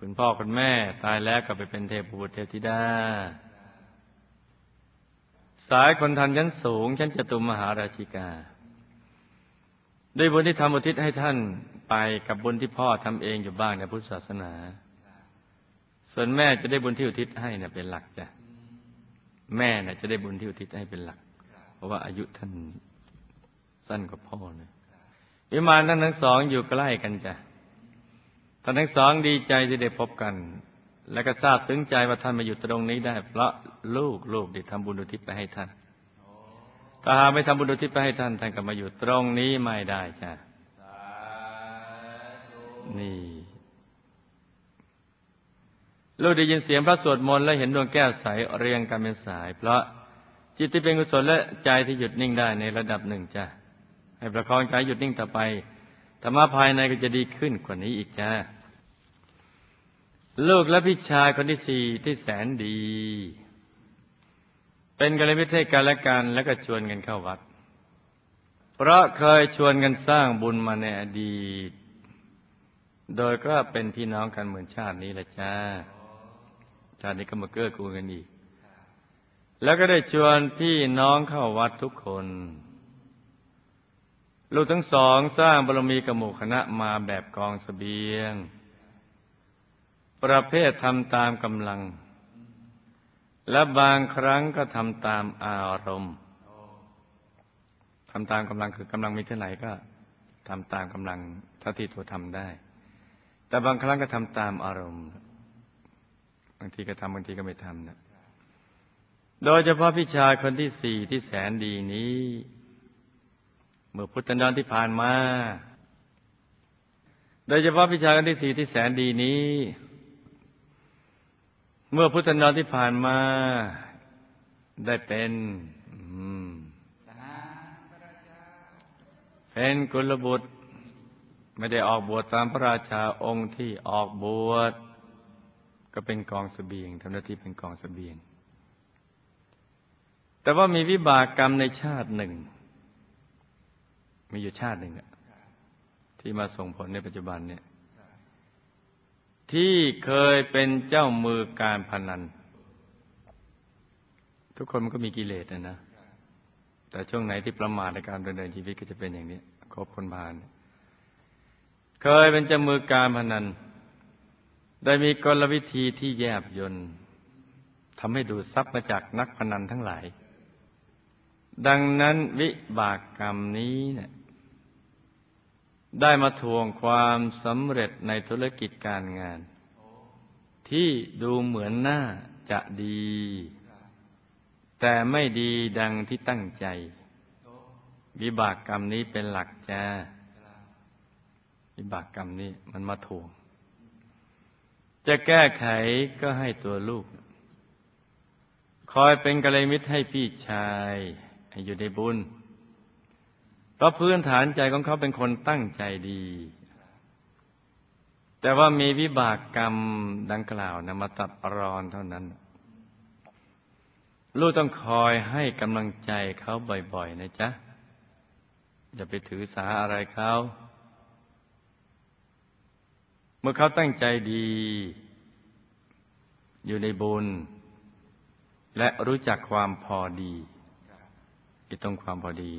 คุณพ่อคุณแม่ตายแล้วก็ไปเป็นเทพบุตรเทพธิดา สายคนทันชั้นสูงชั้นจตุมหาราชิกา ด้วยบุญที่ทำอุทิศให้ท่านไปกับบุญที่พ่อทำเองอยู่บ้างในพุทธศาสนา ส่วนแม่จะได้บุญที่อุทิศให้เนี่ยเป็นหลักจ้ะแม่เนี่ยจะได้บุญที่อุทิศให้เป็นหลัก เพราะว่าอายุท่านสั้นกว่าพ่อเนี่ยวิมานทั้งทั้งสองอยู่ใกล้กันจ้ะท่านทั้งสองดีใจที่ได้พบกัน และก็ทราบซึ้งใจว่าท่านมาอยู่ตรงนี้ได้ เพราะลูกลูกได้ทำบุญอุทิศไปให้ท่านถ้าหาไม่ทำบุญอุทิศไปให้ท่านท่านก็มาอยู่ตรงนี้ไม่ได้จ้ะนี่ ลูกได้ยินเสียงพระสวดมนต์และเห็นดวงแก้วใสเรียงกันเป็นสาย เพราะจิตที่เป็นกุศลและใจที่หยุดนิ่งได้ในระดับหนึ่งจ้ะให้ประคองใจหยุดนิ่งต่อไปธรรมะภายในก็จะดีขึ้นกว่านี้อีกจ้า ลูกและพี่ชายคนที่สี่ที่แสนดี เป็นกัลยาณมิตรให้กันและกันแล้วก็ชวนกันเข้าวัด เพราะเคยชวนกันสร้างบุญมาในอดีต โดยก็เป็นพี่น้องกันเหมือนชาตินี้แหละจ้า ชาตินี้ก็มาเกื้อกูลกันอีก แล้วก็ได้ชวนพี่น้องเข้าวัดทุกคน ลูกทั้งสองสร้างบารมีกับหมู่คณะมาแบบกองสเสบียง ประเภททำตามกำลัง และบางครั้งก็ทำตามอารมณ์ทำตามกำลังคือกำลังมีเท่าไหร่ก็ทำตามกำลังเท่าที่ตัวทำได้ แต่บางครั้งก็ทำตามอารมณ์ บางทีก็ทำบางทีก็ไม่ทำนะโดยเฉพาะพี่ชายคนที่สี่ที่แสนดีนี้ เมื่อพุทธันดรที่ผ่านมา โดยเฉพาะพี่ชายคนที่สี่ที่แสนดีนี้ เมื่อพุทธันดรที่ผ่านมา ได้เป็นเป็นกุลบุตร ไม่ได้ออกบวชตามพระราชาองค์ที่ออกบวชก็เป็นกองสเสบียงทำหน้าที่เป็นกองสเสบียง แต่ว่ามีวิบากกรรมในชาติหนึ่ง มีอยู่ชาติหนึ่งที่มาส่งผลในปัจจุบันเนี่ย ที่เคยเป็นเจ้ามือการพนัน ทุกคนมันก็มีกิเลสนะนะ แต่ช่วงไหนที่ประมาทในการดำเนินชีวิตก็จะเป็นอย่างนี้ครบคนพาลเคยเป็นเจ้ามือการพนัน ได้มีกลวิธีที่แยบยนต์ทำให้ดูดทรัพย์มาจากนักพนันทั้งหลาย ดังนั้นวิบากกรรมนี้เนี่ย ได้มาทวงความสำเร็จในธุรกิจการงาน ที่ดูเหมือนหน้าจะดี แต่ไม่ดีดังที่ตั้งใจ วิบากกรรมนี้เป็นหลักจ้าวิบากกรรมนี้มันมาทวง จะแก้ไขก็ให้ตัวลูก คอยเป็นกัลยาณมิตรให้พี่ชาย ให้อยู่ในบุญ เพราะพื้นฐานใจของเขาเป็นคนตั้งใจดี แต่ว่ามีวิบากกรรมดังกล่าวนะมาตัดรอนเท่านั้น ลูกต้องคอยให้กำลังใจเขาบ่อยๆ นะจ๊ะ อย่าไปถือสาอะไรเขา เมื่อเขาตั้งใจดี อยู่ในบุญ และรู้จักความพอดีอีตรงความพอดี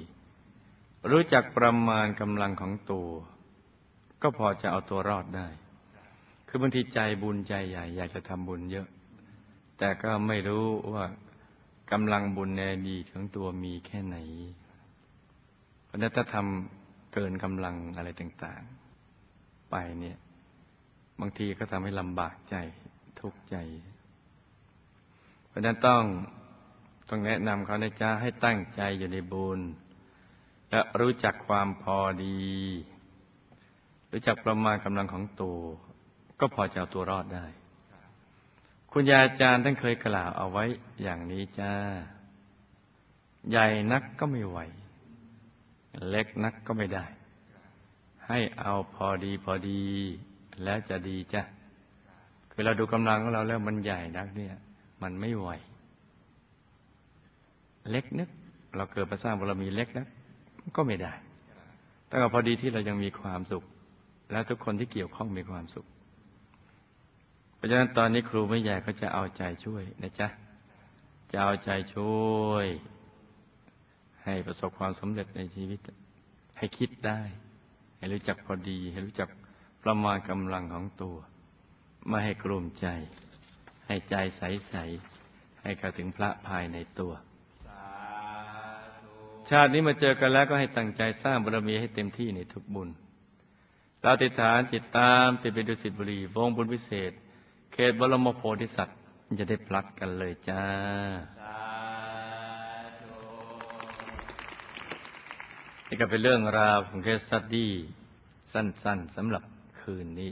รู้จักประมาณกำลังของตัว ก็พอจะเอาตัวรอดได้ คือบางทีใจบุญใจใหญ่ อยากจะทำบุญเยอะ แต่ก็ไม่รู้ว่ากำลังบุญในอดีตของตัวมีแค่ไหน เพราะนั้นถ้าทำเกินกำลังอะไรต่าง ๆ ไปเนี่ย บางทีก็ทำให้ลำบากใจทุกข์ใจ เพราะนั้นต้องต้องแนะนำเขานะจ๊ะให้ตั้งใจอยู่ในบุญ และรู้จักความพอดี รู้จักประมาณกำลังของตัว ก็พอจะเอาตัวรอดได้ คุณยาอาจารย์ท่านเคยกล่าวเอาไว้อย่างนี้จ้า ใหญ่นักก็ไม่ไหว เล็กนักก็ไม่ได้ ให้เอาพอดีพอดี แล้วจะดีจ้ะคือเราดูกำลังของเราแล้วมันใหญ่นักเนี่ย มันไม่ไหว เล็กนึก เราเกิดมาสร้างบารมีเล็กนัก ก็ไม่ได้แต่ก็พอดีที่เรายังมีความสุข แล้วทุกคนที่เกี่ยวข้องมีความสุข เพราะฉะนั้นตอนนี้ครูไม่ใหญ่ก็จะเอาใจช่วยนะจ๊ะจะเอาใจช่วย ให้ประสบความสำเร็จในชีวิต ให้คิดได้ ให้รู้จักพอดี ให้รู้จักประมาณกำลังของตัว ไม่ให้กลุ่มใจ ให้ใจใส ๆ ให้เข้าถึงพระภายในตัว ชาตินี้มาเจอกันแล้วก็ให้ตั้งใจสร้างบารมีให้เต็มที่ในทุกบุญเราติฐานจิตตามติดไปดุสิตบุรีวงบุญพิเศษ เขตบรมโพธิสัตว์จะได้พลัดกันเลยจ้านี่ก็เป็นเรื่องราวของเคสสตดี้สั้นๆสำหรับคืนนี้